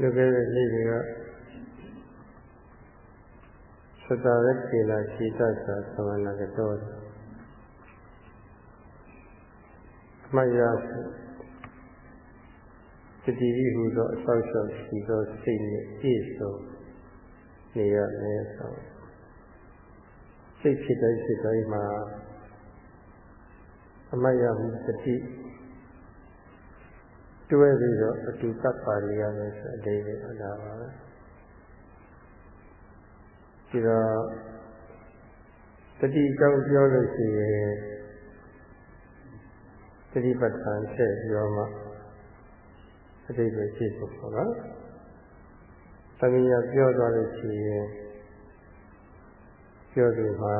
လူခဲ့တဲ့နေ့တွေကသတ္တရကေလာခြေတတ်သာသမဏကတော့အမှတ်ရတတိယဟူသောအဆောက်အအုံရှိသောစိတ်နဲ့ပြည့်စုံနေရမယ်ဆိုစိတ်ဖြစ်တိုင်းဖြစ်တိုင်းမှာအမှတ်ရမှုတတိ တွဲပြီးတော့အတူကပ်ပါနေရမယ်ဆိုအသေးပဲအလားပါပဲဒီတော့တတိကြောင့်ပြောလို့ရှိရင်တတိပဋ္ဌာန်ဆက်ပြောမှအတိတ်ပဲဖြစ်ဖို့ပေါ့နော်။သမီးရပြောသွားလို့ရှိရင်ပြောသူမှာ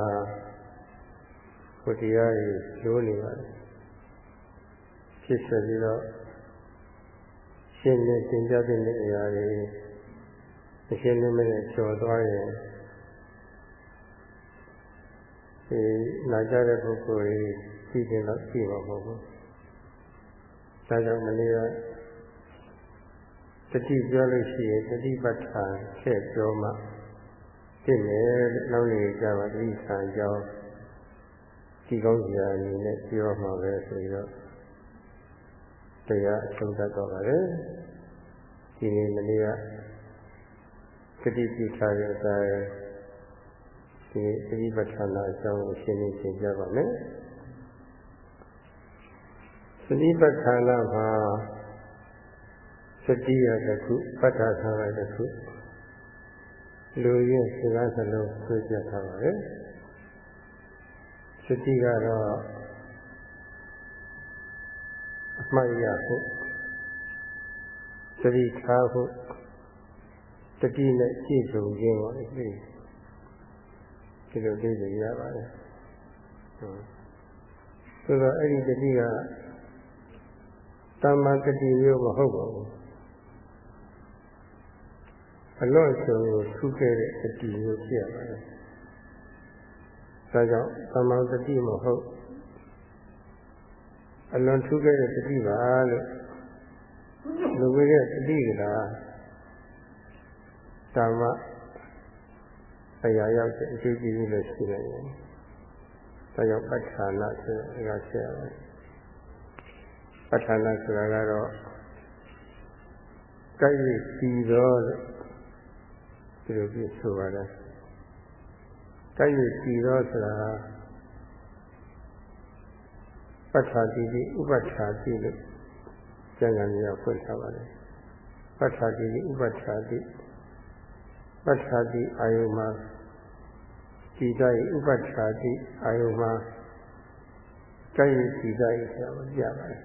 ကိုတရားကြီးရိုးနေပါတယ်။ဖြစ်ဆက်ပြီးတော့ ရှင်းနေသင်ကြားတဲ့အရာတွေအရှင်းနေမဲ့ကျော်သွားရင်ဒီနာကြတဲ့ပုဂ္ဂိုလ်ကြီးကြည့်တယ်လို့ကြည့်ပါမဟုတ်ဘူး။ဒါကြောင့်မနေ့ကတတိပြောလို့ရှိရင်တတိပဋ္ဌာန်ဆက်ပြောမှသိမယ်နောက်နေကြပါတိဆံကြောင်းဒီကောင်းစရာအနေနဲ့ပြောမှာပဲဆိုပြီးတော့ တရားအဆုံးသတ်တော့ပါတယ်ဒီနေ့မနေ့ကတတိပိထားတဲ့အတိုင်းဒီတတိပဋ္ဌာန်အကြောင်းကိုရှင်းနေရှင်းပြပါမယ်သတိပဋ္ဌာန်မှာစတိယတစ်ခုပဋ္ဌာသာရတစ်ခုလူရဲ့စကားစလုံးဆွေးပြထားပါတယ်စတိကတော့ အမှတ်ရဖို့သတိထားဖို့တတိနဲ့ပြည့်စုံခြင်းပါလေဒီလိုသိနေရပါတယ်ဆိုတော့အဲ့ဒီတတိကတမ္မာတတိမျိုးမဟုတ်ပါဘူးအလွန်ဆုံးကိုထူးခဲ့တဲ့တတိမျိုးဖြစ်ရပါတယ်ဒါကြောင့်တမ္မာတတိမဟုတ် အလွန်ထူးခဲ့တဲ့တတိပါလို့လူဝိရဲ့တတိကလာဓမ္မအရာရောက်တဲ့အကျိုးကျေးဇူးလည်းရှိနေတယ်။ဒါကြောင့်ပဋ္ဌာနာဆိုတဲ့အရာရှိရတယ်။ပဋ္ဌာနာဆိုတာကတော့ကြိုက်ရစီတော်ဒီလိုပြဆိုပါတယ်။ကြိုက်ရစီတော်ဆိုတာ ပဋ္ဌာတိတိဥပဋ္ဌာတိလို့ကျန်ကန်ကြီးဖွင့်ထားပါတယ်ပဋ္ဌာတိဥပဋ္ဌာတိပဋ္ဌာတိအာယုမှာဒီတိုင်းဥပဋ္ဌာတိအာယုမှာကိုယ်ဒီတိုင်းဆိုတာကိုပြပါတယ်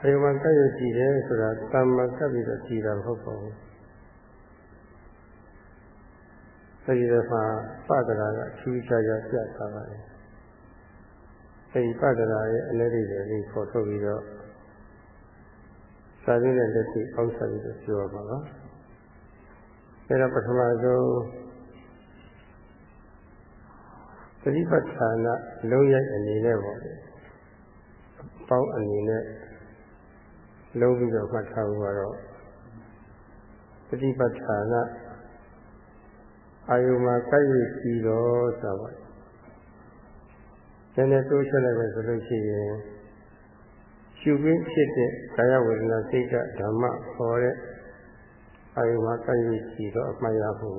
အာယုမှာကိုယ်ကြည့်တယ်ဆိုတာတမ္မာကပ်ပြီးတော့ကြည်တာမဟုတ်ပါဘူးအဲဒီတော့မှပဒရာကအထူးခြားခြားပြထားပါတယ် အဲဒီပဒနာရဲ့အနည်းလေးတွေလေးပေါ်ထုတ်ပြီးတော့စာရင်းနဲ့လက်ရှိအောက်ဆက်ပြီးတော့ပြောပါပါအဲတော့ပထမဆုံးသတိပဋ္ဌာန်လုံးရိုက်အနေနဲ့ပေါ့လေပေါင်းအနေနဲ့လုံးပြီးတော့မှတ်ထားဖို့ကတော့သတိပဋ္ဌာန်အာယုမှာကိုက်ရစီတော့ဆိုပါ နည်းနည်းတိုးချလိုက်မယ်ဆိုလို့ရှိရင်ရှုခင်းဖြစ်တဲ့ကာယဝေဒနာစိတ်ဓမ္မခေါ်တဲ့အာယုမှာကံရည်ကြည့်တော့အမှတ်ရဖို့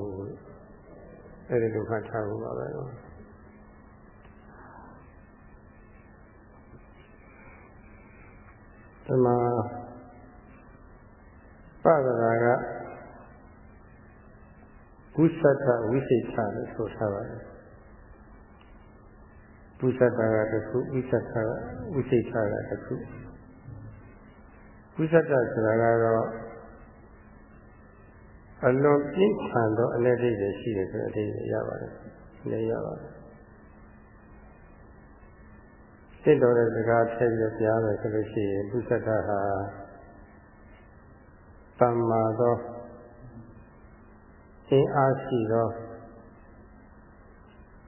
အဲ့ဒီလိုမှတ်ထားဖို့ပါပဲနော်ဒီမှာပဒရာကဝိသတ္တဝိစိတ်ချလို့ဆိုထားပါတယ် ပုသတ္တကတစ်ခုဝိသတ္တကဝိစိတ်ကတစ်ခုဝိသတ္တဆိုတာကတော့အလွန်ပြင်းထန်သောအလက်ဒိတ်တွေရှိတယ်ဆိုတဲ့အဓိပ္ပာယ်ရပါတယ်လည်းရပါတယ်စိတ်တော်တဲ့စကားထည့်ပြီးကြားမယ်ဆိုလို့ရှိရင်ပုသတ္တဟာတမ္မာသောအင်းအားရှိသော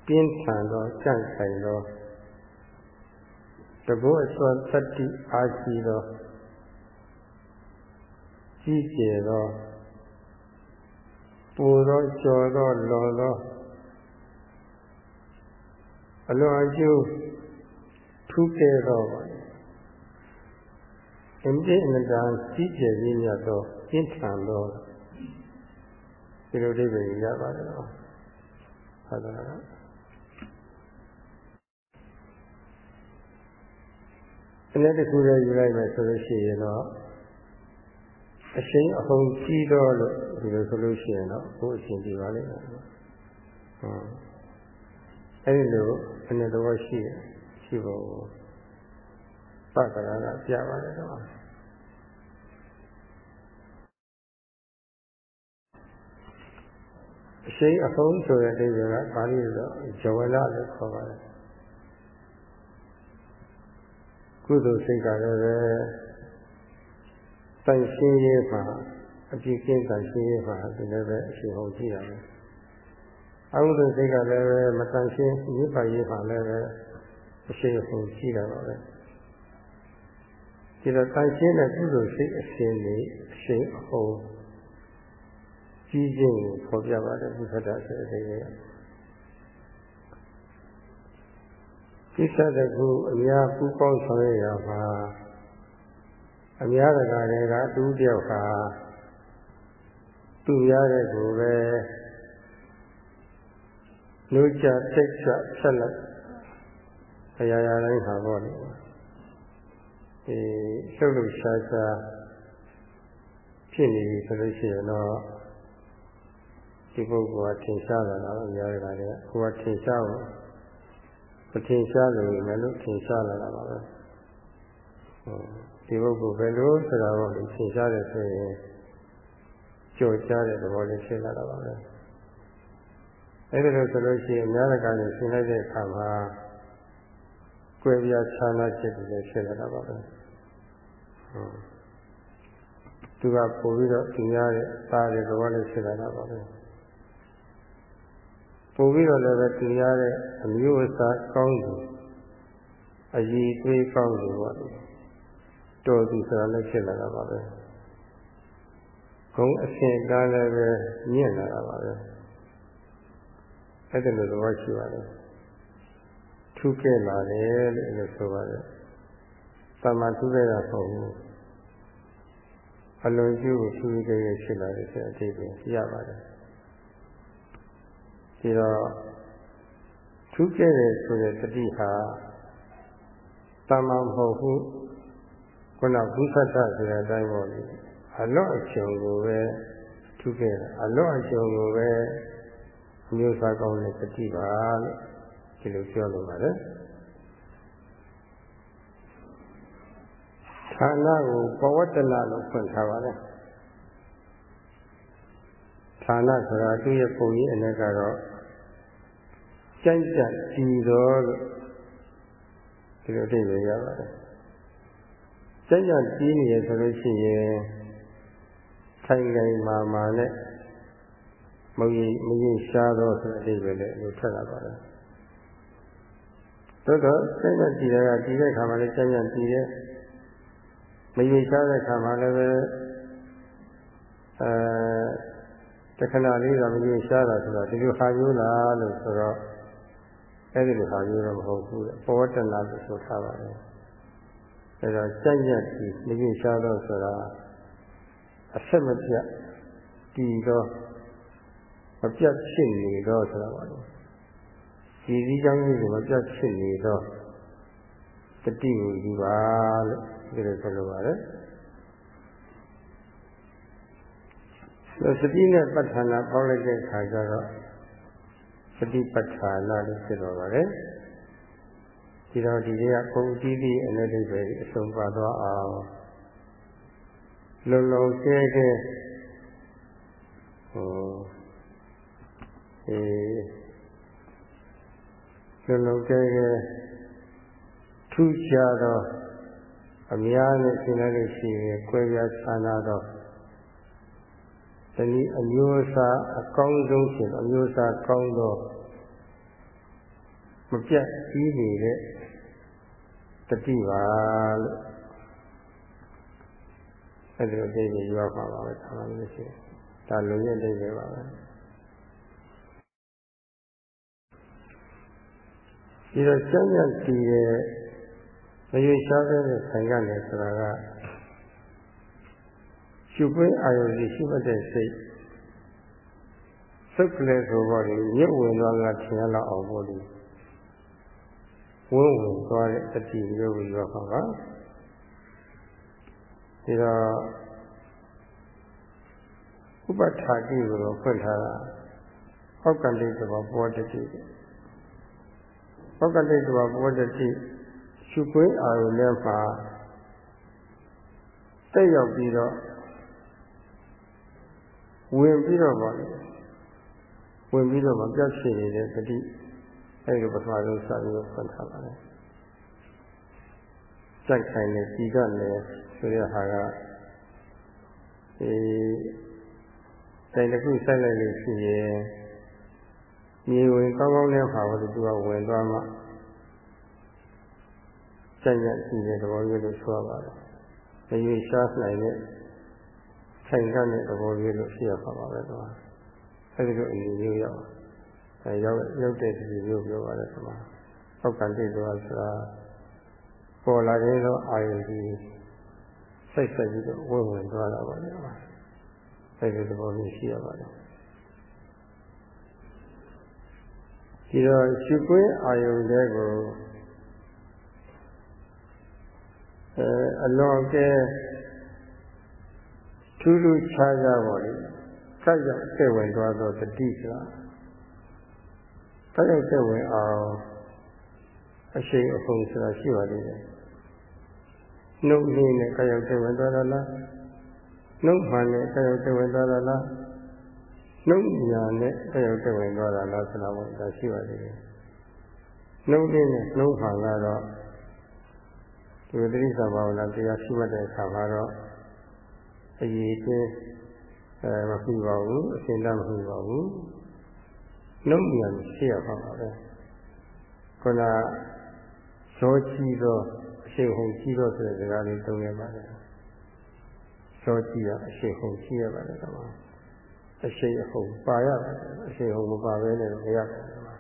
ပြင်းထန်သောကြန့်ဆိုင်သောတကုအစွမ်းသတ္တိအာရှိသောကြီးကျယ်သောပူသောကျော်သောလွန်သောအလွန်အကျိုးထူးကဲသောအင်းတိအနတန်ကြီးကျယ်ကြီးမြတ်သောပြင်းထန်သောဒီလိုအိဗယ်ရပါတယ်တော့ဟုတ်တယ်နော် အနည်းတစ်ခုတည်းယူလိုက်မယ်ဆိုလို့ရှိရင်တော့အရှိန်အဟုန်ကြီးတော့လို့ဒီလိုဆိုလို့ရှိရင်တော့ဘုအရှင်ပြပါလိမ့်မယ်ဟုတ်အဲဒီလိုအနေတော်ရှိတယ်ရှိဖို့ပက္ခရာကပြပါတယ်တော့အရှိန်အဟုန်ဆိုတဲ့အဓိပ္ပာယ်ကပါဠိလိုဇဝလလို့ခေါ်ပါတယ် ကုသိုလ်စိတ်ကလည်းပဲတန်ရှင်းရေးမှာအပြည့်ကင်းတန်ရှင်းရေးမှာဒီလည်းပဲအရှိန်ဟုန်ကြည့်ရတယ်အကုသိုလ်စိတ်ကလည်းပဲမတန်ရှင်းရေးပါရေးမှာလည်းပဲအရှိန်ဟုန်ကြည့်ရပါပဲဒီတော့တန်ရှင်းတဲ့ကုသိုလ်စိတ်အရှင်လေးအရှိန်အဟုန်ကြီးခြင်းကိုဖော်ပြပါတယ်ဘုရားဆိုတဲ့အိဗယ် ကိစ္စတကူအများပူပေါင်းဆောင်ရရမှာအများတကာတွေကတူးတယောက်ဟာသူများတဲ့ကိုပဲလူကြတိတ်ချဆက်လက်အရာရာတိုင်းဟာပေါ့လေဒီလှုပ်လှုပ်ရှားရှားဖြစ်နေပြီဆိုလို့ရှိရင်တော့ဒီပုဂ္ဂိုလ်ကထင်ရှားလာတာအများတကာတွေကကိုယ်ကထင်ရှားဖို့ မထင်ရှားလို့လည်းထင်ရှားလာတာပါပဲဒီပုဂ္ဂိုလ်ဘယ်လိုဆိုတာကိုထင်ရှားတယ်ဆိုရင်ကြော်ကြားတဲ့သဘောလေးဖြစ်လာတာပါပဲအဲဒီလိုဆိုလို့ရှိရင်အများတကာနဲ့ရှင်းလိုက်တဲ့အခါမှာကွယ်ပြားခြားနာချက်တွေလည်းဖြစ်လာတာပါပဲသူကပို့ပြီးတော့ဒီများတဲ့သားတဲ့သဘောလေးဖြစ်လာတာပါပဲ ပို့ပြီးတော့လည်းပဲသူရတဲ့အမျိုးအစားကောင်းသူအည်သွေးကောင်းသူပေါ့တော်သူဆိုတာလည်းဖြစ်လာတာပါပဲဂုံအရှင်ကားလည်းပဲမြင့်လာတာပါပဲအဲ့ဒါလိုသဘောရှိပါတယ်ထူးကဲလာတယ်လို့လည်းဆိုပါတယ်သမထူးခဲ့တာမဟုတ်ဘူးအလွန်ကျူးထူးကဲဖြစ်လာတယ်ဆိုတဲ့အဓိပ္ပာယ်ရပါတယ် ဒီတော့ထူးခဲ့တယ်ဆိုတဲ့တတိဟာတမ္မာမဟုတ်ဘူးခုနဘုသတ္တဆိုတဲ့အတိုင်းပေါ့လေအလော့အကျုံကိုပဲထူးခဲ့တာအလော့အကျုံကိုပဲမျိုးစားကောင်းတဲ့တတိပါလို့ဒီလိုပြောလိုပါတယ်ဌာနကိုပဝတ္တနာလို့ဖွင့်ထားပါတယ် ဌာနဆိုတာသူ့ရဲ့ပုံကြီးအနေကတော့ကြိုက်ကြကြည်တော်လို့ဒီလိုအဓိပ္ပာယ်ရပါတယ်ကြိုက်ကြကြည်နေရဆိုလို့ရှိရင်ထိုင်ခိုင်မာမာနဲ့မရင်မရင်ရှားတော့ဆိုတဲ့အဓိပ္ပာယ်လည်းလို့ထက်လာပါတယ်သို့တော့ကြိုက်ကြကြည်တဲ့ကကြည်တဲ့ခါမှာလည်းကြိုက်ကြကြည်တဲ့မရင်ရှားတဲ့ခါမှာလည်းပဲအဲ တခဏလေးကမရင်ရှားတာဆိုတော့ဒီလိုဟာမျိုးလားလို့ဆိုတော့အဲ့ဒီလိုဟာမျိုးတော့မဟုတ်ဘူးလေပောတနာလို့ဆိုထားပါတယ်အဲ့တော့ကြိုက်ရပြီမရင်ရှားတော့ဆိုတာအဆက်မပြတ်တည်တော့မပြတ်ဖြစ်နေတော့ဆိုတာပါလို့ဒီစည်းကြောင်းကြီးကိုမပြတ်ဖြစ်နေတော့တတိကိုယူပါလို့ဒီလိုဆိုလိုပါတယ် စတိနဲ့ပဋ္ဌာနာပေါင်းလိုက်တဲ့အခါကျတော့စတိပဋ္ဌာနာလို့ဖြစ်တော့ပါတယ်ဒီတော့ဒီတွေကပုံတီးပြီးအနုဒိဗေအဆုံးပါသွားအောင်လုံလုံကျဲကျဲဟိုအေးလုံလုံကျဲကျဲထူးခြားသောအများနဲ့ရှင်းလိုက်လို့ရှိရင်ကွဲပြားခြားနာသော တနည်းအမျိုးအစားအကောင်းဆုံးဖြစ်အမျိုးအစားကောင်းသောမပြတ်ကြီးနေတဲ့တတိပါလို့အဲ့ဒီအသေးကြီးရွာပါပါပဲသာမန်လို့ရှိရင်ဒါလုံရဲ့အသေးပဲပါပဲဒီတော့ကျမ်းကျတည်တဲ့မရွေးရှားတဲ့ဆိုင်ကနေဆိုတာက ရှုပွင့်အာယုရှိရှိမှတ်တဲ့စိတ်စုပ်ကလေးဆိုတော့ဒီမြင့်ဝင်သွားတာထင်ရတော့အောင်ပေါ့ဒီဝင်းဝင်သွားတဲ့တတိမျိုးကိုရောပါပါဒီတော့ဥပထာတိကိုဖွင့်ထားတာဟောက်ကံလေးသဘောပေါ်တတိဟောက်ကံလေးသဘောပေါ်တတိရှုပွင့်အာရုံနဲ့ပါတက်ရောက်ပြီးတော့ ဝင်ပြီးတော့ပါဝင်ပြီးတော့မပြတ်ဖြစ်နေတဲ့တတိအဲဒီပထမဆုံးစပြီးတော့ဖွင့်ထားပါတယ်စက်ခိုင်နေဒီကလည်းဆိုရဟာကအဲတိုင်တစ်ခုဆက်လိုက်လို့ရှိရင်မြေဝင်ကောင်းကောင်းနဲ့ပါလို့သူကဝင်သွားမှစက်ရရှိတဲ့သဘောမျိုးလို့ဆိုရပါတယ်။မရွေးရှားနိုင်တဲ့ ဆိုင်ကတဲ့သဘောမျိုးလို့ရှိရပါပါပဲကွာ။အဲဒီလိုအနေမျိုးရောက်အဲရောက်ရောက်တဲ့ဒီမျိုးပြောပါတယ်ကွာ။အောက်ကတိတ်သွားဆိုတာပေါ်လာတဲ့အာယုကြီးစိတ်ဆက်ပြီးတော့ဝင်ဝင်သွားတာပါလေ။အဲဒီသဘောမျိုးရှိရပါတယ်။ဒီတော့ရှုခွင့်အာယုတွေကိုအဲအလွန်ကဲ ထူးထူးခြားခြားပါလေ။ဆက်ရောက်စိတ်ဝင်သွားသောတတိဆိုတာဆက်ရောက်စိတ်ဝင်အောင်အရှိန်အဟုန်ဆိုတာရှိပါလိမ့်မယ်နှုတ်လေးနဲ့ကာယုတ်တဝင်သွားတာလားနှုတ်မှန်နဲ့ကာယုတ်တဝင်သွားတာလားနှုတ်ညာနဲ့ကာယုတ်တဝင်သွားတာလားဆိုတာကိုဒါရှိပါသေးတယ်နှုတ်လေးနဲ့နှုတ်မှန်ကတော့ဒီဝိတိသဘာဝနာတရားရှိမှတ်တဲ့အခါမှာတော့ အရေးချင်းအဲမဖြစ်ပါဘူးအရှင်းတမဖြစ်ပါဘူးနှုတ်ညာရှိရပါပါပဲခုနရောချီသောအရှိန်ဟုန်ကြီးတော့ဆိုတဲ့စကားလေးသုံးရပါတယ်။စောကြည့်ရအရှိန်ဟုန်ကြီးရပါတယ်ကွာ။အရှိန်အဟုန်ပါရတယ်အရှိန်ဟုန်မပါဘဲနဲ့မရဘူးကွာ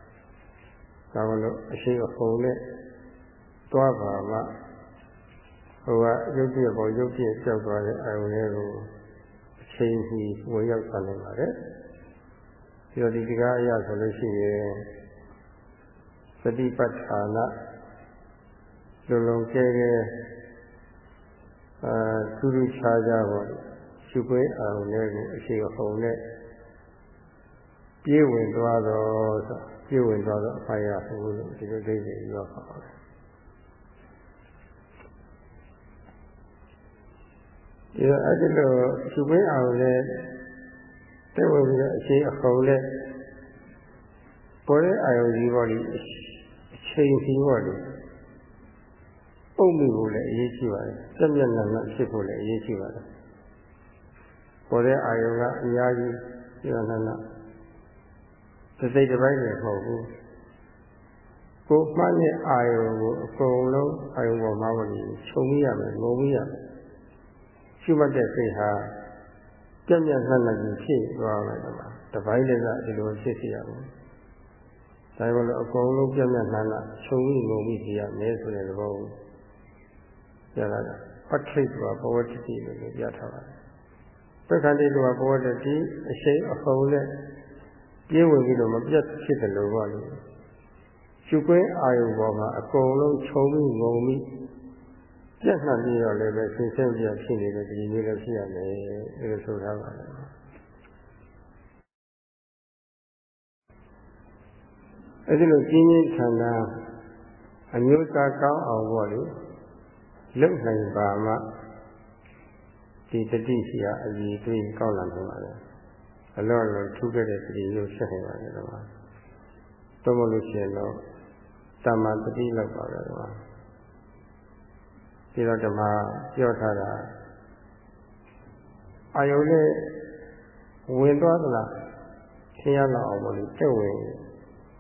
။ဒါမလို့အရှိန်အဟုန်နဲ့တွားပါမှ ဟိုကရုပ်ပြပေါ်ရုပ်ပြကြောက်သွားတဲ့အာရုံလေးကိုအချိန်ကြီးဝင်ရောက်သွားနိုင်ပါတယ်။ဒီတော့ဒီတရားအရဆိုလို့ရှိရင်သတိပဋ္ဌာနာလုံလုံကျဲကျဲအာထူးထူးခြားခြားပေါ့ရှုပွေးအောင်လည်းကိုအရှိအဟုန်နဲ့ပြေးဝင်သွားတော့ဆိုပြေးဝင်သွားတော့အဖိုင်ရဟုတ်လို့ဒီလိုဒိဋ္ဌိရောပါပါတယ် ဒီတော့အဲ့ဒီလိုရှုပွေးအောင်လည်းတဲ့ဝင်ပြီးတော့အရှိအဟုန်နဲ့ပေါ်တဲ့အာယုကြီးပေါ့ဒီအချိန်စီပေါ့ဒီပုံမိဖို့လည်းအရေးကြီးပါတယ်။တက်မျက်နှာနဲ့ဖြစ်ဖို့လည်းအရေးကြီးပါတယ်။ပေါ်တဲ့အာယုံကအများကြီးပြရနာသစိတ်တစ်ပိုင်းလည်းမဟုတ်ဘူး။ကိုမှတ်တဲ့အာယုံကိုအကုန်လုံးအာယုံပေါ်မှာဝင်ခြုံမိရမယ်၊ငုံမိရမယ်။ ရှိမှတ်တဲ့စိတ်ဟာပြက်မျက်နှာနဲ့ဖြစ်သွားမယ်ကွာ။တစ်ပိုင်းလည်းကဒီလိုဖြစ်စီရဘူး။ဒါကြောင့်လည်းအကုန်လုံးပြက်မျက်နှာနဲ့ခြုံမိငုံမိစီရမယ်ဆိုတဲ့သဘောကိုပြလာတာပဋ္ဌိတဝဘဝတတိလို့ပြထားပါတယ်ပက္ခန္တိတဝဘဝတတိအရှိန်အဟုန်နဲ့ပြေးဝင်ပြီးတော့မပြတ်ဖြစ်တယ်လို့ပါလို့ရှုခွင့်အာယုပေါ်မှာအကုန်လုံးခြုံပြီးငုံပြီး ပြတ်နှံ့ပြီးတော့လည်းပဲဆင်းဆင်းပြဖြစ်နေတဲ့ဒီမျိုးလည်းဖြစ်ရမယ်အဲလိုဆိုထားပါတယ်အဲဒီလိုကျင်းချင်းထန်တာအမျိုးသားကောင်းအောင်ပေါ့လေလုံနိုင်ပါမှဒီတတိရှိရာအည်တွေးကောက်လာနိုင်ပါလေအလောလောထူးခဲ့တဲ့တတိလို့ဆက်နေပါလေတော့တော့မလို့ရှိရင်တော့တမ္မာတတိလောက်ပါပဲတော့ ဒီတော့ဓမ္မပြောထားတာအာယုံနဲ့ဝင်သွားသလားရှင်းရလောက်အောင်လို့တက်ဝင်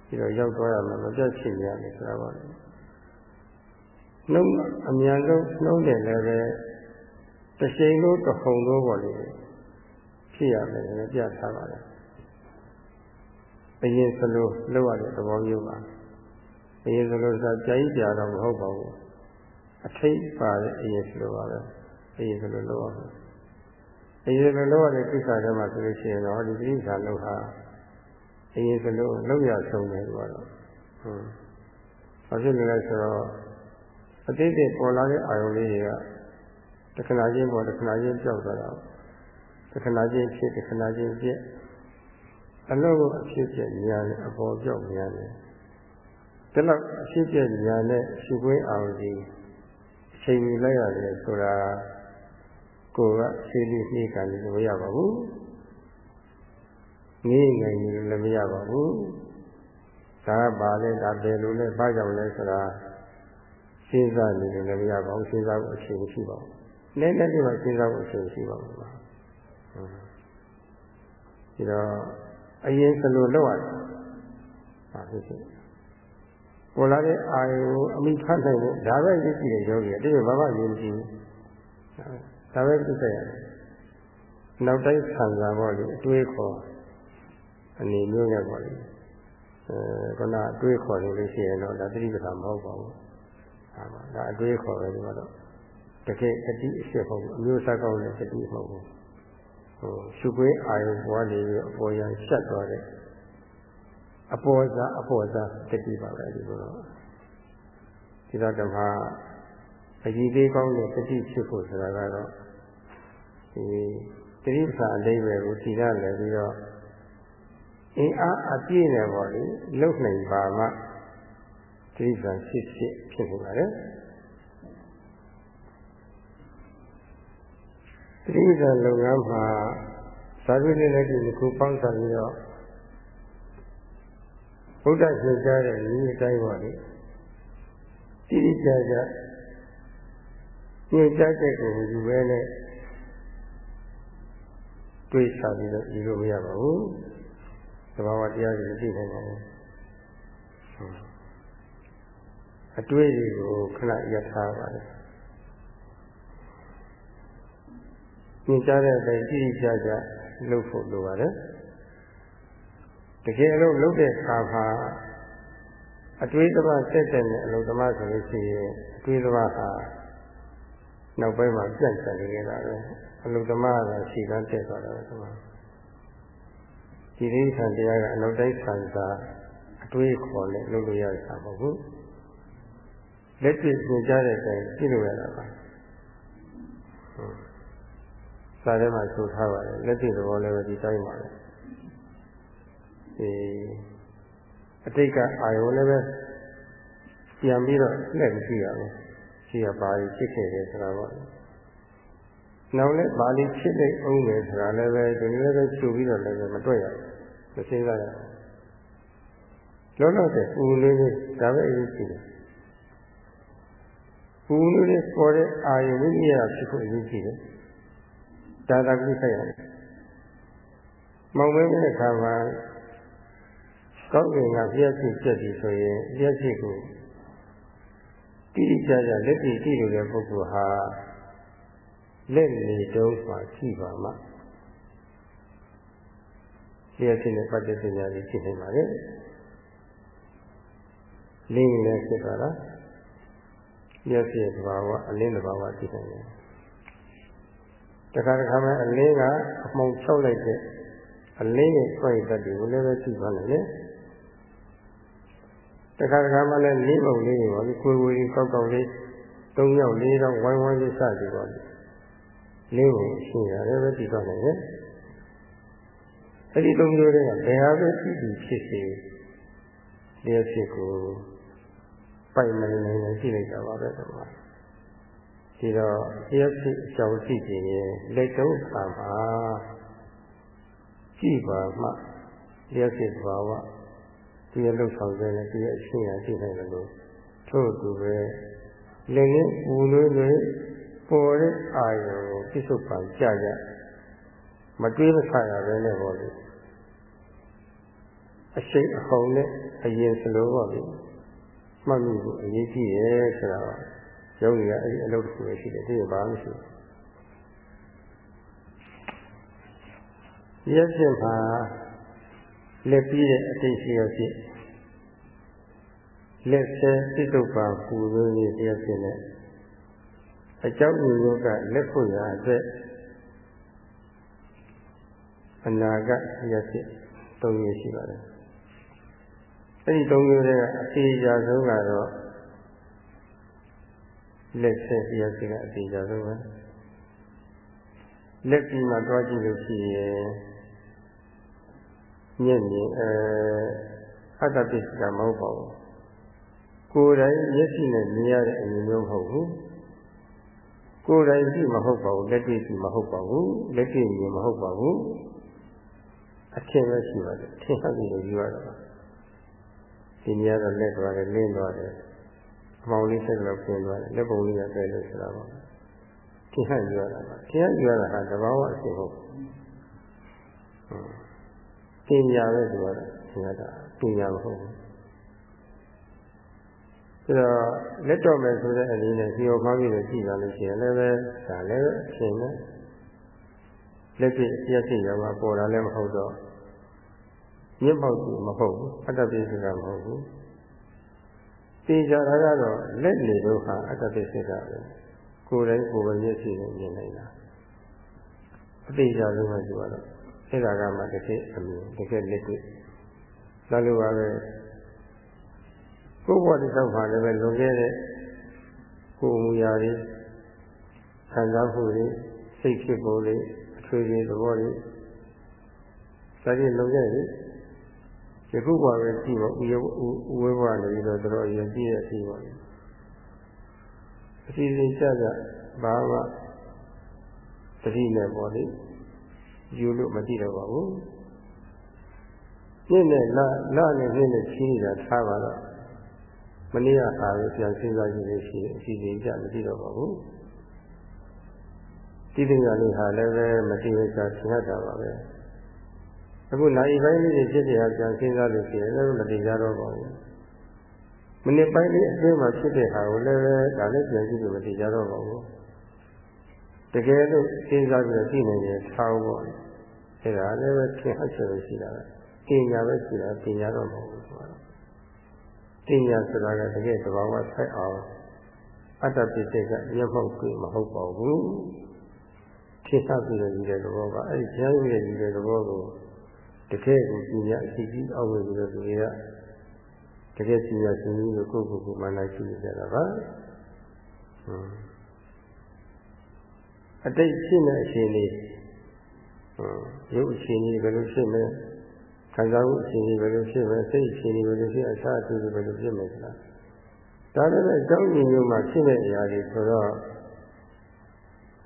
ပြီးတော့ရောက်သွားရမှာမပြတ်ဖြစ်ရတယ်ဆိုတာပါလေနှုတ်အမြန်ဆုံးနှုတ်တယ်လည်းပဲတစ်ချိန်လို့တစ်ဟုန်လို့ပေါ့လေဖြစ်ရမယ်လည်းပြထားပါတယ်အရင်စလို့လောက်ရတဲ့သဘောမျိုးပါအရင်စလို့ဆိုကြာကြီးကြာတော့မဟုတ်ပါဘူး အထိတ်ပါတဲ့အရင်စလို့ပါပဲအရင်စလို့လောက်ရမယ်အရင်စလို့လောက်ရတဲ့ကိစ္စတွေမှာဆိုလို့ရှိရင်တော့ဒီကိစ္စလောက်ဟာအရင်စလို့လောက်ရဆုံးတယ်တော့ဟုတ်ဘာဖြစ်လဲဆိုတော့အတိတ်ကပေါ်လာတဲ့အာယုံလေးတွေကတခဏချင်းပေါ်တခဏချင်းပြောက်သွားတာတခဏချင်းဖြစ်တခဏချင်းပြက်အလုံးကိုအဖြစ်ပြက်ညာနဲ့အပေါ်ပြောက်ညာနဲ့ဒီလောက်အဖြစ်ပြက်ညာနဲ့ရှုခွင့်အောင်ဒီအ ချိန်ကြီးလိုက်ရတယ်ဆိုတာကိုကရှင်းပြီးနှိကန်လို့မရပါဘူးငေးငယ်ကြီးလည်းမရပါဘူးဒါကပါလဲဒါဘယ်လိုလဲဘာကြောင့်လဲဆိုတာစဉ်းစားနေလို့လည်းမရပါဘူးစဉ်းစားဖို့အချိန်မရှိပါဘူးနည်းနည်းလေးမှစဉ်းစားဖို့အချိန်မရှိပါဘူးဒီတော့အရင်စလိုလောက်ရတယ်ဟာဖြစ်ဖြစ် ပေါ်လာတဲ့အာယုကိုအမိဖတ်နိုင်ဖို့ဒါပဲရည်ကြည့်တဲ့ယောဂီအတိအဘာမှယဉ်ကြည်ဒါပဲသိတဲ့ရတယ်နောက်တိုင်းဆံစာပေါ့လေအတွေးခေါ်အနေမျိုးနဲ့ပေါ့လေအဲခုနအတွေးခေါ်နေလို့ရှိရင်တော့ဒါသတိပဋ္ဌာန်မဟုတ်ပါဘူးဟာပါဒါအတွေးခေါ်ပဲဒီမှာတော့တကယ်အတိအစစ်ဟုတ်ဘူးအမျိုးစားကောင်းတဲ့တတိမဟုတ်ဘူးဟိုရှုခွေးအာယုပေါ်နေပြီးအပေါ်ရန်ရှက်သွားတဲ့ အပေါ်စားအပေါ်စားတတိပါပဲဒီလိုတော့ဒီတော့ဓမ္မအကြီးသေးကောင်းတဲ့တတိဖြစ်ဖို့ဆိုတာကတော့ဒီတတိပ္ပာအလေးပဲကိုဒီကလည်းပြီးတော့အင်းအားအပြည့်နဲ့ပေါ့လေလုံနိုင်ပါမှတိရိစ္ဆာန်ဖြစ်ဖြစ်ဖြစ်နေပါတယ်တိရိစ္ဆာန်လုပ်ငန်းမှာဇာတိလေးလက်ကြီးတစ်ခုပေါင်းစပ်ပြီးတော့ ဘုရားရှင်ကြားတဲ့ဤအတိုင်းပေါ့လေတိရိစ္ဆာန်ကြညှိကြတဲ့ကိုယူပဲနဲ့တွေးစားပြီးတော့ယူလို့မရပါဘူးသဘာဝတရားတွေသိနိုင်ပါဘူးအတွေးတွေကိုခဏရထားပါတယ်သင်ကြားတဲ့အတိုင်းကြည့်ကြကြလုပ်ဖို့လိုပါတယ်တ ကယ်လို့လုပ်တဲ့အခါမှာအတွေးသမားတက်တဲ့နဲ့အလုံးသမားဆိုလို့ရှိရင်အတွေးသမားဟာနောက်ပိုင်းမှာပြန့်ကျက်နေကြတာပဲအလုံးသမားကရှိကန်းတက်သွားတာပဲဒီမှာဒီလိဆန်တရားကအနောက်တိုင်းဆန်စာအတွေးခေါ်နဲ့လုပ်လို့ရတာမဟုတ်ဘူးလက်တွေ့သင်ကြားတဲ့အတိုင်းပြည့်လို့ရတာပါဟုတ်စာထဲမှာဆိုထားပါတယ်လက်တွေ့သဘောလည်းပဲဒီတိုင်းပါပဲ ဒီအတိတ်ကအာယုံလည်းပဲပြန်ပြီးတော့လှည့်ကြည့်ရမယ်ရှိရပါလိဖြစ်ခဲ့တယ်ဆိုတာပေါ့နောက်လည်းပါဠိဖြစ်တဲ့အောင်တယ်ဆိုတာလည်းပဲဒီလိုလည်းပဲချုပ်ပြီးတော့လည်းမတွေ့ရဘူးမသိကြရဘူးလောလောဆယ်ဦးလေးလေးဒါပဲအရေးကြီးတယ်ဦးလေးလေးပေါ်တဲ့အာယုံဝိညာဉ်ဖြစ်ဖို့အရေးကြီးတယ်ဒါသာကိစ္စရတယ်။မောင်မင်းတဲ့ခါမှာ ကောင်းကင်ကပြည့်စုံပြည့်ပြီဆိုရင်ပြည့်စုံကိုတိတိကျကျလက်တည်ကြည့်လို့တဲ့ပုဂ္ဂိုလ်ဟာလက်နေတုံးစွာကြည့်ပါမှပြည့်စုံတဲ့ပတ်သက်ပညာကြီးဖြစ်နေပါလေ။လင်းလည်းဖြစ်သွားတာ။ပြည့်စုံသဘာဝအလင်းသဘာဝသိနိုင်တယ်တခါတခါမှအလင်းကအမှုံချုပ်လိုက်တဲ့အလင်းရဲ့ဆွဲတတ်တယ်ဘယ်လိုပဲသိပါလိမ့်မယ် တခါတခါမှလည်းလေးပုံလေးတွေပါလေကိုယ်ကိုယ်ကြီးကောက်ကောက်လေး၃ယောက်၄ယောက်ဝိုင်းဝိုင်းလေးစသည်ပါလေလေးပုံရှိရတယ်ပဲသိပါနိုင်တယ်အဲ့ဒီသုံးမျိုးတွေကဘယ်ဟာပဲသိပြီးဖြစ်စေလျှက်ဖြစ်ကိုပိုက်မနေနိုင်ရှိလိုက်တာပါပဲတော့ဒီတော့တရားစိတ်အကြောင်းရှိခြင်းရဲ့လက်တုံးခါမှာကြည့်ပါမှတရားစိတ်ဘာဝ သူရဲ့လှုပ်ဆောင်ခြင်းနဲ့သူရဲ့အရှိရာရှိနိုင်တယ်လို့ထို့သူပဲလည်းလည်းဦးလို့လို့ပေါ်တဲ့အာရုံကိုပြစ်စုံပါကြကြမတွေးမဆရပဲနဲ့ဟောလို့အရှိအဟုန်နဲ့အရင်စလိုပါလေမှတ်မိဖို့အရေးကြီးရဲ့ဆိုတာပါယောဂီကအဲ့ဒီအလုပ်တစ်ခုပဲရှိတယ်သူကဘာမှမရှိဘူးရက်စင်ပါ လက်ပြီးတဲ့အတိတ်ရှိရဖြစ်လက်ဆဲစိတ်တုပ်ပါပူလို့ရရက်ဖြစ်နဲ့အကြောင်းအမျိုးကလက်ဖို့ရာအတွက်အနာဂတ်ရက်ဖြစ်သုံးမျိုးရှိပါတယ်အဲ့ဒီသုံးမျိုးတွေကအသေးချာဆုံးကတော့လက်ဆက်ရစီကအသေးချာဆုံးပဲလက်ပြီးမှတွားကြည့်လို့ရှိရင် မျက်မြင်အဲအတ္တပစ္စကမဟုတ်ပါဘူးကိုယ်တိုင်မျက်စိနဲ့မြင်ရတဲ့အမြင်မျိုးမဟုတ်ဘူးကိုယ်တိုင်ကြည့်မဟုတ်ပါဘူးလက်တွေ့ကြည့်မဟုတ်ပါဘူးလက်တွေ့မြင်မဟုတ်ပါဘူးအထင်ပဲရှိပါတယ်ထင်ဟပ်ပြီးလို့ယူရတာပါဒီနေရာတော့လက်သွားတယ်လင်းသွားတယ်အမောင်လေးဆက်လို့ပြင်သွားတယ်လက်ပုံလေးကပဲလို့ဆိုတာပါထင်ဟပ်ယူရတာပါထင်ဟပ်ယူရတာဟာတဘာဝအဖြစ်ဟုတ် ပညာပဲဆိုတော့ထင်ဟပ်တာပညာမဟုတ်ဘူးဒါတော့လက်တော်မယ်ဆိုတဲ့အနေနဲ့စီရောဖောင်းပြီးတော့ကြည့်ပါလို့ရှိရင်လည်းပဲဒါလည်းအရှင်နဲ့လက်ဖြစ်အပြည့်ဖြစ်ရောမှာပေါ်တာလည်းမဟုတ်တော့မျက်မှောက်ကြည့်မဟုတ်ဘူးအတ္တပိစိကမဟုတ်ဘူးသိကြတာကတော့လက်နေတော့ဟာအတ္တပိစိကပဲကိုယ်တိုင်ကိုယ်ပဲမျက်စိနဲ့မြင်နေတာအသိကြလို့မှဆိုတော့ အဲ့ဒါကမှတစ်ခေတ်အမြင်တစ်ခေတ်လက်တွေ့နောက်လိုပါပဲကိုယ်ဘဝတစ်လျှောက်မှာလည်းပဲလွန်ခဲ့တဲ့ကိုယ်မူရာတွေခံစားမှုတွေစိတ်ဖြစ်ပုံတွေအထွေထွေသဘောတွေစာရင်းလုံခဲ့တယ်ယခုဘဝပဲကြည့်ပါဥယဥဝဲဘဝနေပြီးတော့တော်ရင်ကြည့်ရစီပါလေအစီအစဉ်ကြကြဘာမှသတိနဲ့ပေါ့လေ ယူလို့မကြည့်တော့ပါဘူးညနဲ့လလနဲ့ညနဲ့ချီးနေတာထားပါတော့မနေ့ကဟာပဲပြန်စဉ်းစားကြည့်လို့ရှိရင်အစီအစဉ်ကြမကြည့်တော့ပါဘူးတိတိကျလေးဟာလည်းပဲမတိကျသင်ရတာပါပဲအခုနိုင်ပိုင်းလေးတွေဖြစ်တဲ့ဟာပြန်စဉ်းစားလို့ရှိရင်လည်းမတိကျတော့ပါဘူးမိနစ်ပိုင်းလေးအတွင်းမှာဖြစ်တဲ့ဟာကိုလည်းပဲဒါလည်းပြန်ကြည့်လို့မတိကျတော့ပါဘူး တကယ်လို့စဉ်းစားပြီးတော့ကြည့်နေရင်ထားဖို့အဲ့ဒါလည်းပဲသင်ဟချက်ပဲရှိတာပဲပညာပဲရှိတာပညာတော့မဟုတ်ဘူးဆိုတော့ပညာဆိုတာကတကယ်သဘာဝဆိုင်အောင်အတ္တပိစိတ်ကမျက်မှောက်ကိုမဟုတ်ပါဘူးဖြစ်သပြီးတော့ဒီတဲ့သဘောကအဲ့ဒီကြားရတဲ့ဒီတဲ့သဘောကိုတကယ်ကိုပညာအစီအစီအောက်ဝင်ပြီးတော့သူတွေကတကယ်ပညာရှင်ကြီးကိုကိုယ့်ကိုယ်ကိုမှန်လိုက်ကြည့်ကြတာပါ အတိတ်ဖြစ်နေအခြေအနေရုပ်အခြေအနေဘယ်လိုဖြစ်မလဲခံစားမှုအခြေအနေဘယ်လိုဖြစ်မလဲစိတ်အခြေအနေဘယ်လိုဖြစ်အစားအသောက်ဘယ်လိုဖြစ်မလဲဆိုတာဒါလည်းအကြောင်းရင်းမျိုးမှာဖြစ်တဲ့အရာတွေဆိုတော့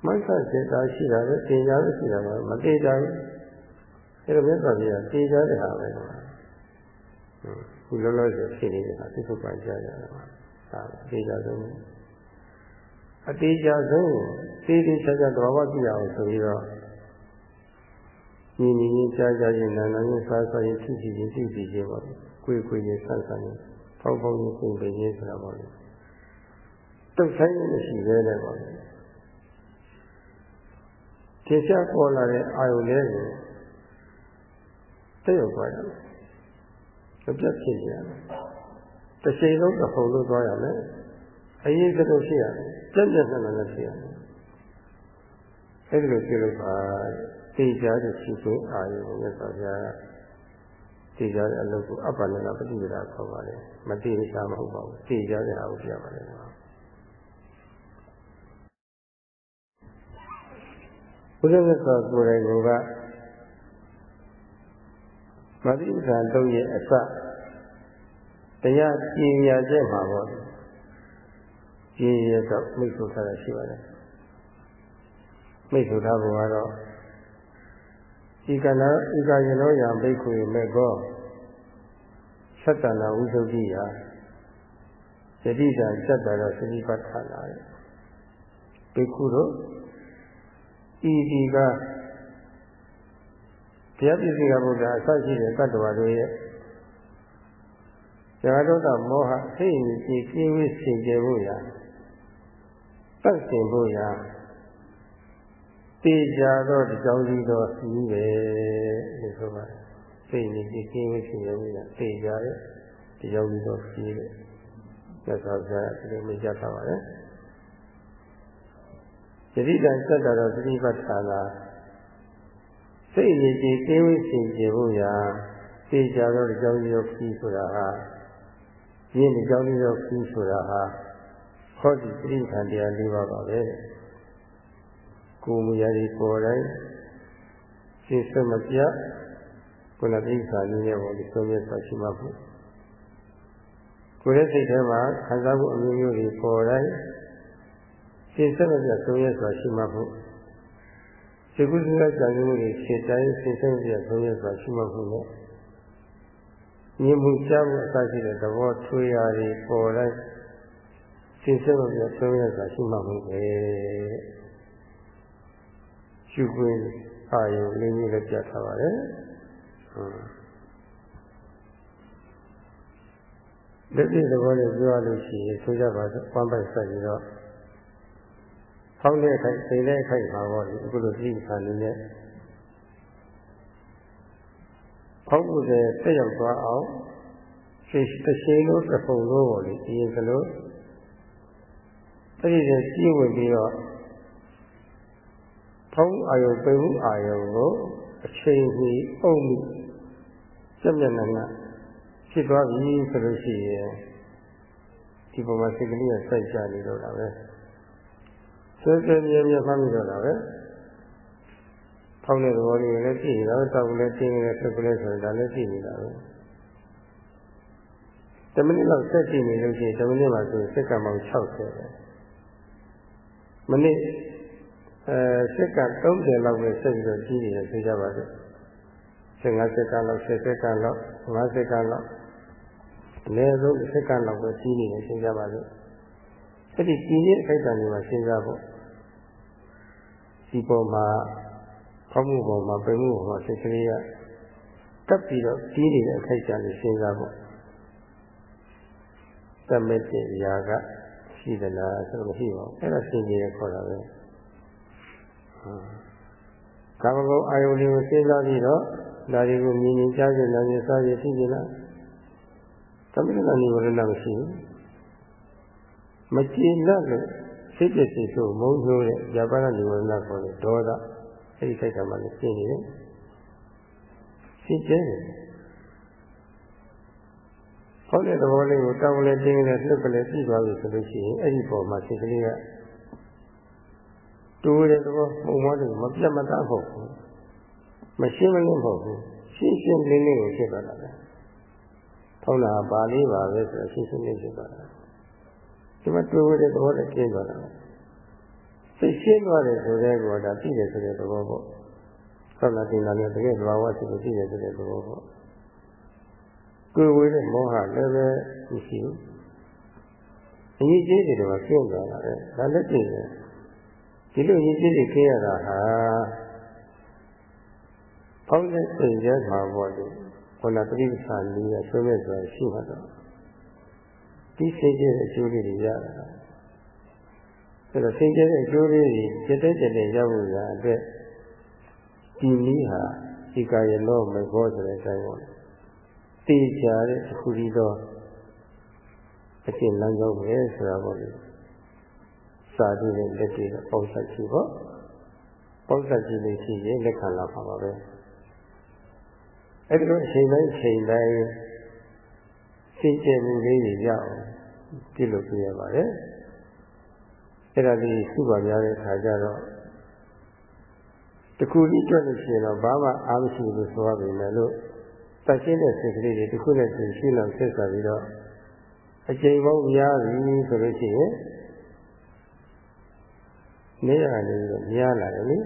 မဆတ်စေတာရှိတာပဲတင်ကြလို့ရှိတာပဲမတေကြဘူးအဲ့တော့မြတ်စွာဘုရားတေကြတဲ့ဟာပဲခုလောလောဆယ်ဖြစ်နေတဲ့ဟာသိဖို့ပါကြရတာပါဒါတေကြဆုံး အတေကြဆုံးသေသေးချာချာတော်ဝပြရအောင်ဆိုပြီးတော့ညီညီချင်းကြားကြားချင်းနာနာချင်းစားစားချင်းဖြစ်ဖြစ်ချင်းသိသိချင်းပါကိုယ်ကိုယ်ချင်းဆန်းဆန်းချင်းဖောက်ဖောက်ချင်းပြင်ပြင်ချင်းဆိုတာပါလေတုတ်ဆိုင်မရှိသေးတယ်ပါလေသင်္ချာပေါ်လာတဲ့အာယုလေးကိုသိရောက်သွားရမယ်။ကြပြတ်ဖြစ်ရမယ်။တစ်ချိန်လုံးတစ်ပုံလို့သွားရမယ်။ အရေးကတော့ရှိရမယ်။ကြက်ကြက်နဲ့လည်းရှိရမယ်။အဲဒီလိုပြုလုပ်ပါသိကြတဲ့ရှိခြင်းအာယုကိုမြတ်စွာဘုရားသိကြတဲ့အလုပ်ကိုအပ္ပန္နပฏิပဒါခေါ်ပါလေ။မသိချာမဟုတ်ပါဘူး။သိကြတဲ့အားကိုပြပါလေ။ဘုရားမြတ်စွာကိုယ်တိုင်ကမသိဥစ္စာလုံးရဲ့အစတရားပညာချက်မှာပေါ့ ပြည့်ရတော့မိတ်ဆိုထားတာရှိပါတယ်မိတ်ဆိုထားဘုရားတော့ဤကနာဤကယနောယံဘိက္ခုမေကောသတ္တနာဝိသုဒ္ဓိယယတိတံစတ္တရသတိပဋ္ဌာနာဘိက္ခုတို့ဤဒီကတရားပစ္စည်းကဘုရားအစရှိတဲ့တတ္တဝါတို့ရဲ့ဇာတုတ္တမောဟစိတ်ဉာဏ်ကြီးပြင်းဝစင်ကြယ်ဖို့ရာ တတ်စင်ဖို့ရာတတေချာသောတကြောင်းကြီးသောစီးပဲလို့ဆိုပါတယ်စိတ်နဲ့ဒီကင်းဝရှင်ရမှုကတေချာရဲ့တကြောင်းကြီးသောစီးတဲ့သက်သာကြဒီလိုမြင်ကြတာပါလေယတိတံစက်တာတော့သတိပဋ္ဌာနာစိတ်ရည်ကြည်ကင်းဝရှင်ကြဖို့ရာတေချာသောတကြောင်းကြီးသောခီးဆိုတာဟာရင်းတကြောင်းကြီးသောခီးဆိုတာဟာ ဟောဒီသတိခံတရား၄ပါးပါပဲကိုယ်မူရာဒီပေါ်တိုင်းရှင်းစမပြကုဏတိခာနည်းရဲ့ပေါ်ဒီဆုံးဖြတ်သွားရှိမှဖို့ကိုယ်ရဲ့စိတ်ထဲမှာခံစားမှုအမျိုးမျိုးတွေပေါ်တိုင်းရှင်းစမပြဆုံးဖြတ်သွားရှိမှဖို့စေကုသကကြံမှုတွေရှင်းတိုင်းရှင်းစမပြဆုံးဖြတ်သွားရှိမှဖို့နဲ့မြင်မှုကြားမှုအစရှိတဲ့သဘောထွေးရာတွေပေါ်တိုင်း ရှင်းစမပြဆုံးဖြတ်သွားရှိမှဖို့ပဲရှုခွင့်အာယုလေးမျိုးလည်းပြတ်ထားပါတယ်။လက်ပြသဘောနဲ့ပြောရလို့ရှိရင်ဆိုကြပါစို့ဝမ်းပိုက်ဆက်ပြီးတော့ဖောင်းတဲ့အခိုက်စိန်တဲ့အခိုက်ပါပေါ့ဒီအခုလိုသိခါနေနဲ့ဖောင်းမှုတွေတက်ရောက်သွားအောင်ရှိတစ်ချိန်လုံးတစ်ပုံလုံးပေါ့လေဒီရင်ကလို့ အဲ့ဒီတွေကြည့်ဝင်ပြီးတော့ဖုံးအာယုပိမှုအာယုကိုအချိန်ကြီးအုံမှုစက်မျက်နှာကဖြစ်သွားပြီဆိုလို့ရှိရင်ဒီပုံမှာစိတ်ကလေးကစိုက်ကြနေတော့တာပဲဆွဲဆွဲမြဲမြဲမှတ်မိတော့တာပဲဖောင်းတဲ့သဘောလေးလည်းကြည့်နေတာတောက်လည်းတင်းလည်းဆွဲကလေးဆိုရင်ဒါလည်းကြည့်နေတာပဲတမိနစ်လောက်ဆက်ကြည့်နေလို့ရှိရင်တမိနစ်မှာဆိုစက္ကန့်ပေါင်း60ပဲ မိနစ်အဲစက်က30လောက်ပဲဆက်ပြီးတော့ကြီးနေတယ်ဆိုကြပါစို့15စက္ကန့်လောက်10စက္ကန့်လောက်5စက္ကန့်လောက်အနည်းဆုံးစက္ကန့်လောက်ပဲကြီးနေတယ်ဆိုကြပါစို့အဲ့ဒီကြီးရဲ့အခိုက်အတန့်တွေမှာစဉ်းစားဖို့ဒီပုံမှာဖောက်မှုပုံမှာပြင်မှုပုံမှာစိတ်ကလေးကတက်ပြီးတော့ကြီးနေတဲ့အခိုက်အတန့်တွေစဉ်းစားဖို့သမက်တဲ့ຢာက ရှိသလားဆိုတော့မရှိပါဘူးအဲ့ဒါစဉ်းကြည့်ရခေါ်တာပဲကာမဂုဏ်အာယုန်တွေကိုစဉ်းစားပြီးတော့ဒါတွေကိုမြင်မြင်ကြားကြနားမြင်စားကြသိကြလားသမဏနိဝရဏမရှိဘူးမကြည်လတ်လို့စိတ်ပြည့်စိတ်ဆိုမုန်းဆိုးတဲ့ဇာပါဏနိဝရဏခေါ်တဲ့ဒေါသအဲ့ဒီစိတ်ကမှလည်းရှင်းနေတယ်ရှင်းကျဲတယ် ဟောတဲ့သဘောလေးကိုတောင်းလဲတင်းလဲလှုပ်ကလေးပြီးသွားပြီဆိုလို့ရှိရင်အဲ့ဒီပေါ်မှာစိတ်ကလေးကတိုးတဲ့သဘောပုံမှန်တယ်မပြတ်မသားဖို့မရှင်းမလင်းဖို့ရှင်းရှင်းလင်းလင်းကိုဖြစ်သွားတာပဲထောင်းတာပါဠိပါပဲဆိုတော့ရှင်းရှင်းလင်းဖြစ်သွားတာဒီမှာတိုးတဲ့သဘောနဲ့ကျင်းသွားတာစိတ်ရှင်းသွားတယ်ဆိုတဲ့ကောဒါသိတယ်ဆိုတဲ့သဘောပေါ့ဆောက်လာတင်လာတဲ့တကယ်သဘာဝရှိကိုသိတယ်ဆိုတဲ့သဘောပေါ့ ကိုယ်ဝေတဲ့မောဟလည်းပဲမရှိဘူး။အရင်ကျေးဇူးတွေကကျင့်ကြတာပဲ။ဒါလည်းပြင်တယ်။ဒီလိုအရင်ကျေးဇူးခင်းရတာဟာပေါင်းတဲ့စိတ်ရမှာပေါ့လေ။ခုနပရိသတ်ကြီးကဆွေးမဲ့ဆိုရှိမှတော့ဒီစိတ်ကျတဲ့အကျိုးလေးတွေရတာ။အဲတော့စိတ်ကျတဲ့အကျိုးလေးတွေစိတ်တဲ့တဲ့ရဖို့ရာအတွက်ဒီနည်းဟာဒီကာယလောမေဘောဆိုတဲ့အတိုင်းပေါ့ တေချာတဲ့အခုဒီတော့အကျင့်လမ်းကြောင်းပဲဆိုတာပေါ့လေစာတုနဲ့လက်တွေကပေါက်ဆက်ကြည့်ပေါ့ပေါက်ဆက်ကြည့်လို့ရှိရင်လက်ခံလာပါပါပဲအဲ့ဒီလိုအချိန်တိုင်းအချိန်တိုင်းရှင်းကျင်မှုလေးတွေရအောင်ပြုလုပ်ပြရပါတယ်အဲ့ဒါလေးစုပါများတဲ့အခါကျတော့တခုကြီးတွေ့လို့ရှိရင်တော့ဘာမှအားမရှိဘူးဆိုရပေမဲ့လို့ တရှင်းတဲ့စိတ်ကလေးတွေတခုနဲ့တခုရှင်းလောက်ဆက်စားပြီးတော့အချိန်ပေါင်းများပြီဆိုလို့ရှိရင်နေရကနေပြီးတော့များလာတယ်လေ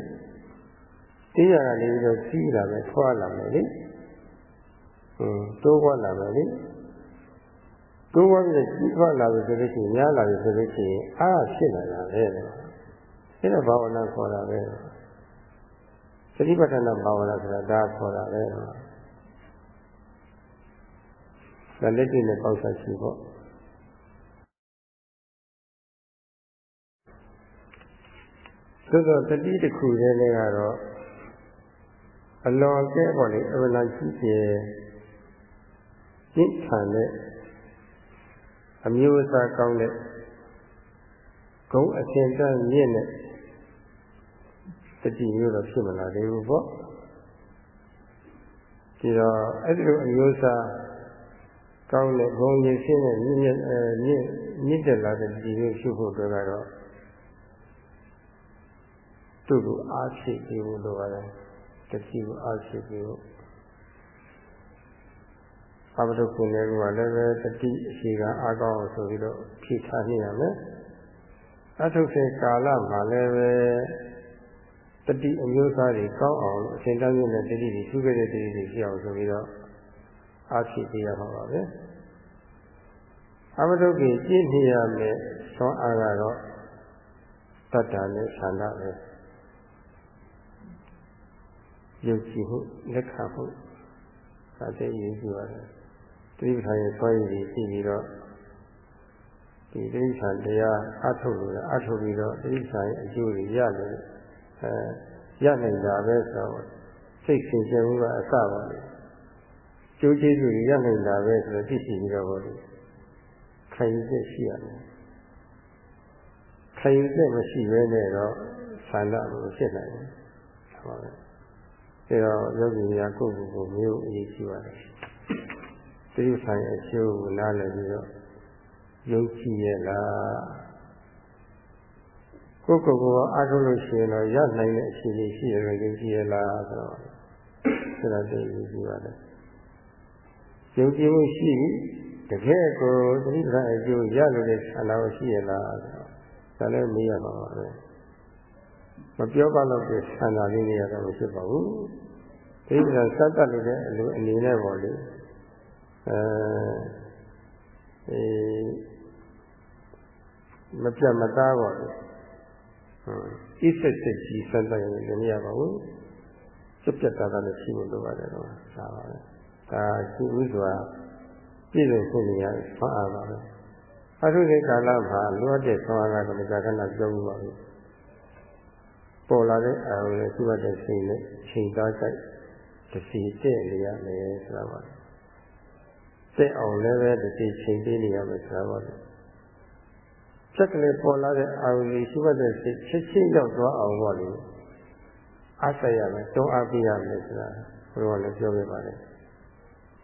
တင်းရကနေပြီးတော့စီးလာမယ်ထွားလာမယ်လေဟင်းတိုးွားလာမယ်လေတိုးွားပြီးတော့ကြီးထွားလာပြီဆိုလို့ရှိရင်များလာပြီဆိုလို့ရှိရင်အားဖြစ်လာတာပဲအဲ့ဒါဘာဝနာခေါ်တာပဲသတိပဋ္ဌာန်ဘာဝနာဆိုတာဒါခေါ်တာပဲ ဒါလက်တွေ့နဲ့ပေါက်ဆက်ရှိပေါ့သို့တော့တတိတစ်ခုတည်းနဲ့ကတော့အလွန်ကဲပေါ့လေအဝနာရှိကျယ်ကျင့်ခံတဲ့အမျိုးအစားကောင်းတဲ့ဂုံအရှင်တန်းမြင့်တဲ့တတိမျိုးတော့ဖြစ်မလာသေးဘူးပေါ့ဒီတော့အဲ့ဒီလိုအမျိုးအစား ကောင်းတဲ့ဂုံရည်ရှင်းတဲ့မြင့်မြင့်အဲမြင့်မြင့်တက်လာတဲ့တတိမျိုးရှိဖို့အတွက်ကတော့သူ့ကိုအားဖြည့်ပြီးလို့လိုပါတယ်တတိကိုအားဖြည့်ပြီးလို့အဘဒုကုလည်းကလည်းပဲတတိအရှိကအားကောင်းအောင်ဆိုပြီးတော့ဖြည့်ထားနေရမယ်အထုစေကာလမှာလည်းပဲတတိအမျိုးသားတွေကောင်းအောင်အစဉ်တန်းမြင့်တဲ့တတိတွေသူခဲ့တဲ့တတိတွေရှိအောင်ဆိုပြီးတော့ အားဖြည့်ပေးရမှာပါပဲအဘဒုကိကြည့်နေရမယ်သွန်အားကတော့တတ္တာနဲ့ဆန္ဒပဲယုံကြည်မှုလက်ခံမှုဒါတည်းရည်ကြည်ပါတယ်တိပ္ပံရဲ့ဆွဲရည်ကြည့်ပြီးတော့ဒီတိပ္ပံတရားအထုတ်လို့အထုတ်ပြီးတော့တိပ္ပံရဲ့အကျိုးတွေရတယ်အဲရနိုင်တာပဲဆိုတော့စိတ်ရှင်ရှင်မှုကအစပါလေ ကျိုးကျေးဇူးတွေရနိုင်တာပဲဆိုတော့သိရှိပြီးတော့ဘောလေခံယူချက်ရှိရတယ်ခံယူချက်မရှိဘဲနဲ့တော့ဆန္ဒမဖြစ်နိုင်ဘူးဟုတ်ပါဘူးအဲတော့ယောဂီများကိုယ့်ကိုယ်ကိုမျိုးအရေးကြီးပါတယ်သတိဆိုင်အကျိုးကိုနားလည်ပြီးတော့ယုံကြည်ရဲ့လားကိုယ့်ကိုယ်ကိုအားထုတ်လို့ရှိရင်တော့ရနိုင်တဲ့အခြေအနေရှိရလို့ယုံကြည်ရဲ့လားဆိုတော့ဆိုတော့သိရေးကြည့်ပါတယ် ယုံကြည်မှုရှိတကယ်ကိုသတိဆိုင်အကျိုးရလို့တဲ့ဆန္ဒရှိရဲ့လားဆိုတော့ဒါလည်းမေးရမှာပါပဲမပြောပါတော့ပြဆန္ဒလေးတွေရတော့မရှိပါဘူးဒိဋ္ဌိကစတတ်လို့တဲ့အလိုအနေနဲ့ပေါ့လေအဲမပြတ်မသားပေါ့လေဣစ္ဆက်ဆက်ကြီးစတတ်ရင်လည်းမရပါဘူးစက်ပြတ်သားသားနဲ့ရှိဖို့လိုပါတယ်တော့ဒါပါပဲ ဒါရှိဥစွာပြည့်စုံဖို့နေရဆွမ်းအားပါပဲအထုတဲ့ကာလမှာလွတ်တဲ့ဆွမ်းအားကတော့မကြာခဏပြောမှုပါဘူးပေါ်လာတဲ့အာရုံနဲ့ရှိမှတဲ့စိတ်နဲ့ချိန်သားကြိုက်တစီတဲ့နေရမယ်ဆိုတာပါတဲ့အောင်လည်းပဲတစီချိန်ပေးနေရမယ်ဆိုတာပါချက်ကလေးပေါ်လာတဲ့အာရုံကြီးရှိမှတဲ့စိတ်ချက်ချင်းရောက်သွားအောင်ပေါ့လေအားဆက်ရမယ်တွန်းအားပေးရမယ်ဆိုတာဘုရားလည်းပြောခဲ့ပါတယ်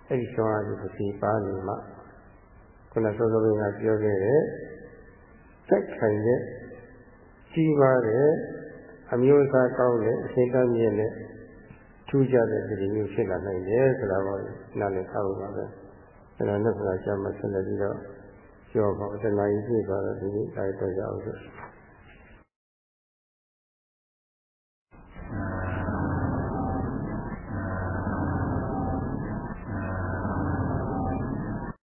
အဲ့ဒီတွန်းအားကြီးတစီပါနေမှခုနစောစောကပြောခဲ့တဲ့တက်ခိုင်တဲ့ကြီးပါတဲ့အမျိုးအစားကောင်းတဲ့အရှင်းတမ်းမြင့်တဲ့ထူးခြားတဲ့ဒီမျိုးဖြစ်လာနိုင်တယ်ဆိုတာကိုနားလည်ထားဖို့ပါပဲ။အဲဒါနဲ့ဆိုတာကျမှဆက်လက်ပြီးတော့ပြောပါဦး။တဏှာကြီးပြည့်သွားတော့ဒီနေ့တိုင်းတော့ရအောင်ဆို။